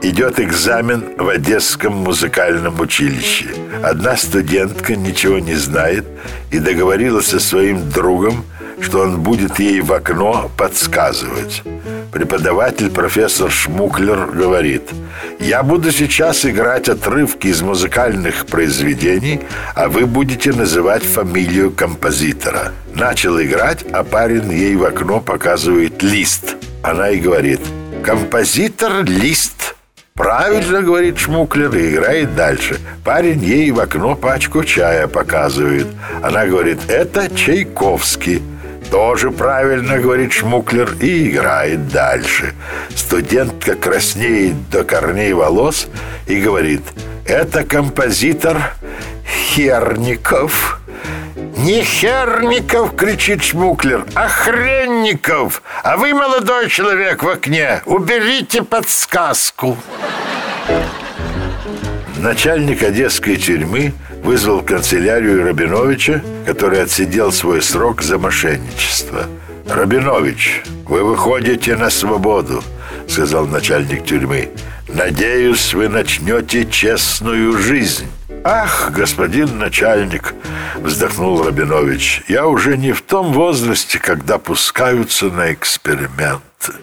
Идет экзамен в Одесском музыкальном училище. Одна студентка ничего не знает и договорилась со своим другом, что он будет ей в окно подсказывать. Преподаватель профессор Шмуклер говорит «Я буду сейчас играть отрывки из музыкальных произведений, а вы будете называть фамилию композитора». Начал играть, а парень ей в окно показывает лист. Она и говорит «Композитор Лист». Правильно, говорит Шмуклер и играет дальше. Парень ей в окно пачку чая показывает. Она говорит, это Чайковский. Тоже правильно, говорит Шмуклер и играет дальше. Студентка краснеет до корней волос и говорит, это композитор Херников. «Не Херников!» — кричит Шмуклер, а Хренников! А вы, молодой человек в окне, уберите подсказку!» Начальник одесской тюрьмы вызвал в канцелярию Рабиновича, который отсидел свой срок за мошенничество. «Рабинович, вы выходите на свободу», — сказал начальник тюрьмы. «Надеюсь, вы начнете честную жизнь». «Ах, господин начальник!» — вздохнул Рабинович. «Я уже не в том возрасте, когда пускаются на эксперименты».